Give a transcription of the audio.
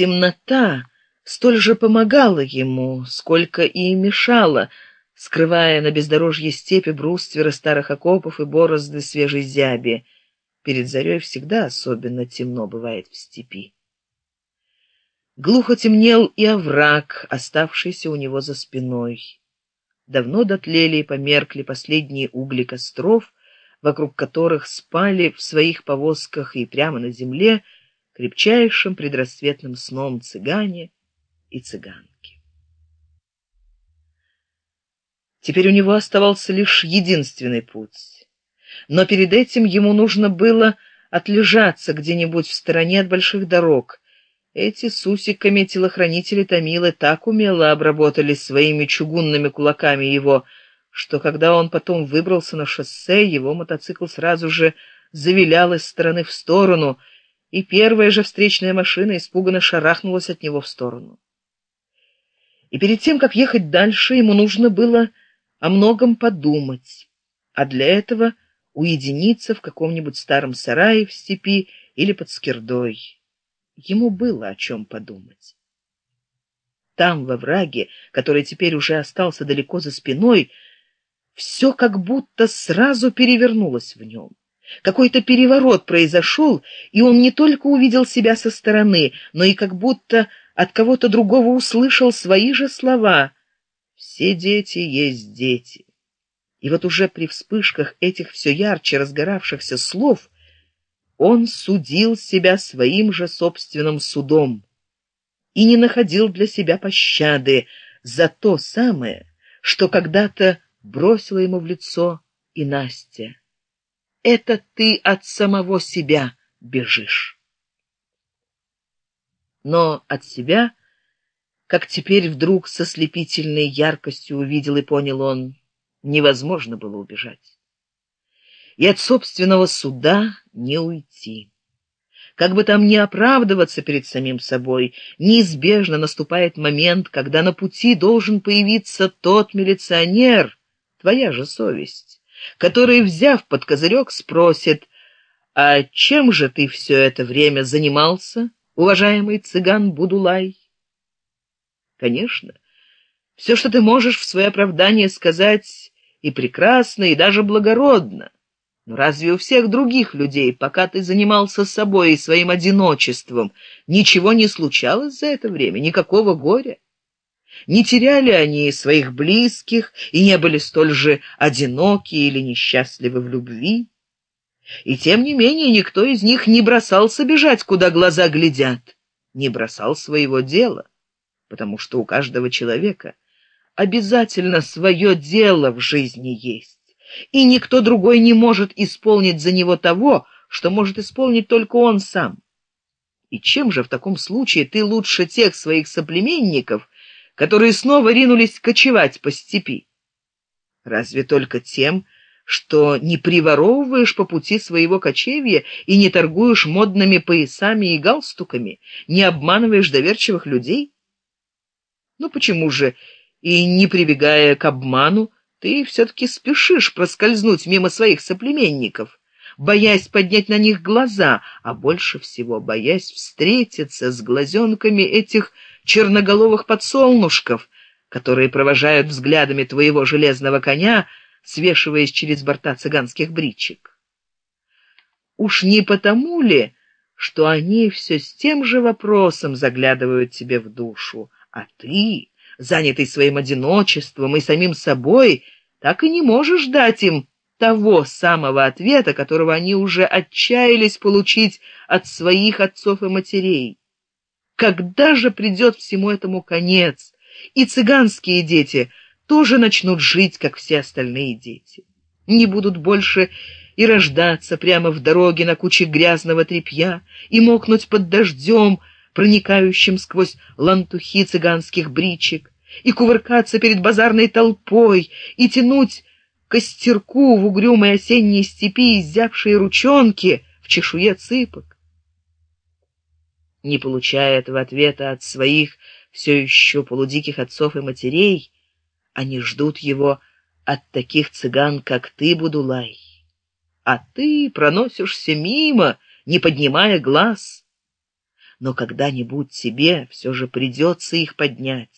Темнота столь же помогала ему, сколько и мешала, скрывая на бездорожье степи брустверы старых окопов и борозды свежей зяби. Перед зарей всегда особенно темно бывает в степи. Глухо темнел и овраг, оставшийся у него за спиной. Давно дотлели и померкли последние угли костров, вокруг которых спали в своих повозках и прямо на земле крепчайшим предрассветным сном цыгане и цыганки. Теперь у него оставался лишь единственный путь, но перед этим ему нужно было отлежаться где-нибудь в стороне от больших дорог. Эти с усиками телохранители Томилы так умело обработали своими чугунными кулаками его, что когда он потом выбрался на шоссе, его мотоцикл сразу же завилял из стороны в сторону, и первая же встречная машина испуганно шарахнулась от него в сторону. И перед тем, как ехать дальше, ему нужно было о многом подумать, а для этого уединиться в каком-нибудь старом сарае в степи или под скирдой. Ему было о чем подумать. Там, во враге, который теперь уже остался далеко за спиной, все как будто сразу перевернулось в нем. Какой-то переворот произошел, и он не только увидел себя со стороны, но и как будто от кого-то другого услышал свои же слова. Все дети есть дети. И вот уже при вспышках этих все ярче разгоравшихся слов он судил себя своим же собственным судом и не находил для себя пощады за то самое, что когда-то бросила ему в лицо и Настя. Это ты от самого себя бежишь. Но от себя, как теперь вдруг со слепительной яркостью увидел и понял он, невозможно было убежать. И от собственного суда не уйти. Как бы там ни оправдываться перед самим собой, неизбежно наступает момент, когда на пути должен появиться тот милиционер, твоя же совесть, который, взяв под козырек, спросит, «А чем же ты все это время занимался, уважаемый цыган Будулай?» Конечно, все, что ты можешь в свое оправдание сказать, и прекрасно, и даже благородно. Но разве у всех других людей, пока ты занимался собой и своим одиночеством, ничего не случалось за это время, никакого горя? Не теряли они своих близких и не были столь же одиноки или несчастливы в любви. И тем не менее никто из них не бросался бежать, куда глаза глядят, не бросал своего дела, потому что у каждого человека обязательно свое дело в жизни есть, и никто другой не может исполнить за него того, что может исполнить только он сам. И чем же в таком случае ты лучше тех своих соплеменников, которые снова ринулись кочевать по степи. Разве только тем, что не приворовываешь по пути своего кочевья и не торгуешь модными поясами и галстуками, не обманываешь доверчивых людей? Ну почему же, и не прибегая к обману, ты все-таки спешишь проскользнуть мимо своих соплеменников, боясь поднять на них глаза, а больше всего боясь встретиться с глазенками этих черноголовых подсолнушков, которые провожают взглядами твоего железного коня, свешиваясь через борта цыганских бричек. Уж не потому ли, что они все с тем же вопросом заглядывают тебе в душу, а ты, занятый своим одиночеством и самим собой, так и не можешь дать им того самого ответа, которого они уже отчаялись получить от своих отцов и матерей. Когда же придет всему этому конец, и цыганские дети тоже начнут жить, как все остальные дети? Не будут больше и рождаться прямо в дороге на куче грязного тряпья, и мокнуть под дождем, проникающим сквозь лантухи цыганских бричек, и кувыркаться перед базарной толпой, и тянуть костерку в угрюмой осенней степи изябшие ручонки в чешуе цыпок не получая этого ответа от своих все еще полудиких отцов и матерей, они ждут его от таких цыган, как ты, Будулай. А ты проносишься мимо, не поднимая глаз. но когда-нибудь тебе все же придется их поднять.